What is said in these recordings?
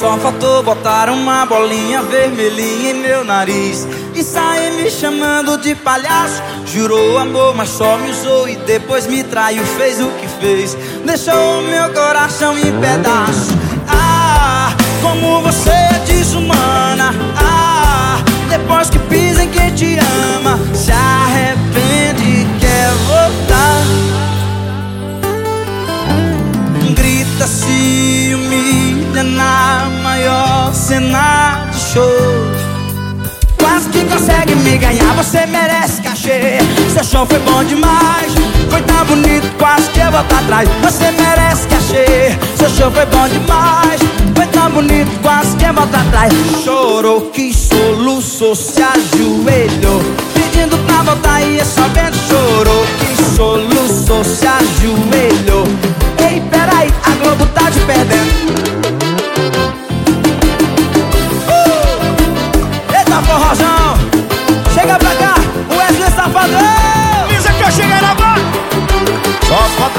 Só faltou botar uma bolinha vermelhinha em meu nariz E sair me chamando de palhaço. Jurou amor, mas só me usou E depois me traiu, fez o que fez. Deixou meu coração em pedaços Ah, como você Quase que consegue me ganhar, você merece cachê. Seu show foi bom demais, foi tão bonito, quase que eu volto atrás Você merece cachê, seu show foi bom demais Foi tão bonito, quase que eu volto atrás Chorou, que soluçou, se ajoelhou Pedindo pra voltar e é só vendo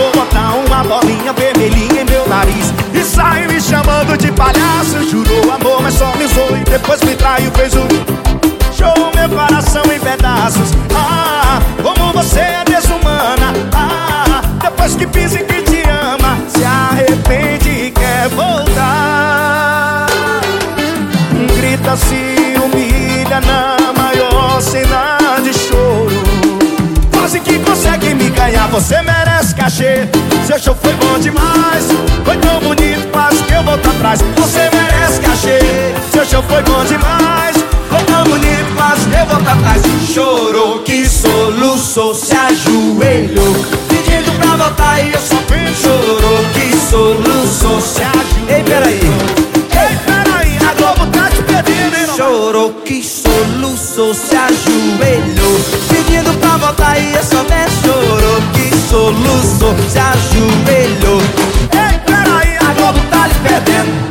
Faltou botar uma bolinha vermelhinha em meu nariz E saiu me chamando de palhaço Jurou amor, mas só me usou E depois me traiu, fez o Show meu coração você merece cachê. Seu show foi bom demais, foi tão bonito, quase que eu volto atrás Você merece cachê, seu show foi bom demais Foi tão bonito, quase que eu volto atrás Chorou, que soluçou, se ajoelhou Pedindo pra voltar e eu só penso Chorou, que soluçou, se ajoelhou. Ei, peraí. Ei, peraí, a Globo tá te? Chorou, que soluçou, se ajoelhou Pedindo pra voltar e eu só penso Chorou, soluçou, se ajoelhou. Ei, peraí, A Globo tá lhe perdendo